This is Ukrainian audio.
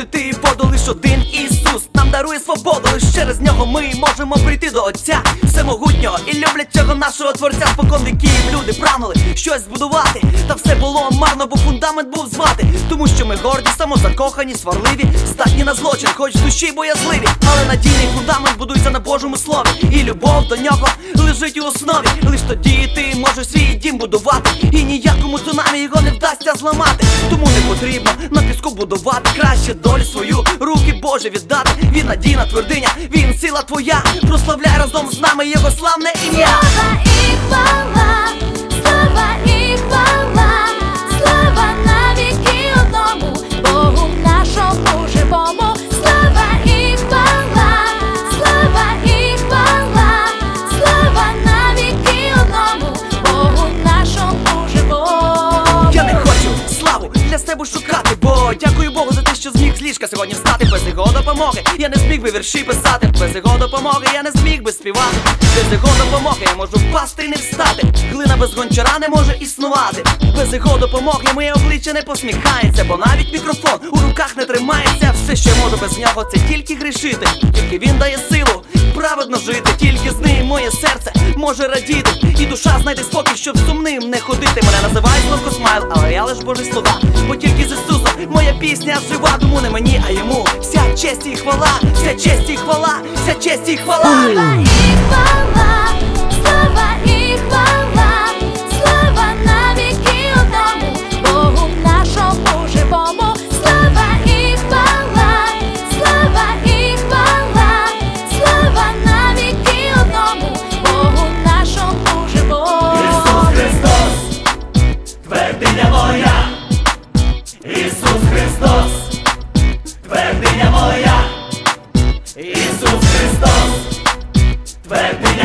бути ти і воду лиш один Ісус нам дарує свободу, лиш через нього ми можемо прийти до Отця Всемогутнього і люблячого нашого творця спокон віків люди прагнули щось збудувати, та все було марно, бо фундамент був звати. Тому що ми горді, самозакохані, сварливі, здатні на злочин, хоч душі боязливі, але надійний фундамент будується на Божому слові, і любов до нього лежить у основі. Лиш тоді ти можеш свій дім будувати, і ніякому цунамі його не вдасться зламати. Тому не потрібно на піску будувати краще долю свою, руки Боже віддати. Він надійна твердиня, він сила твоя. Прославляй разом з нами його славне ім'я. Слава і хвала, слава і хвала, слава навіки одному, Богу нашому живому, слава і хвала, слава і хвала, слава навіки одному, Богу нашому живому. Я не хочу славу для себе шукати, бо дякую Богу за те, що зміг з ліжка сьогодні встати допомоги. Я не зміг би вірші писати, без його допомоги я не зміг би співати. Без його допомоги я можу впасти і не встати. Глина без гончара не може існувати. Без його допомоги моє обличчя не посміхається, бо навіть мікрофон у руках не тримається. Все, що можу без нього, це тільки грішити. Тільки він дає силу. Праведно жити, тільки з ним моє серце може радіти, і душа знайде спокій, щоб сумним не ходити. Мене називають Славко Смайл, але я лиш Божий слуга. Бо тільки з Ісусом моя пісня жива, тому не мені, а йому. Вся честь і хвала, вся честь і хвала, вся честь і хвала. І хвала, Христос, твердий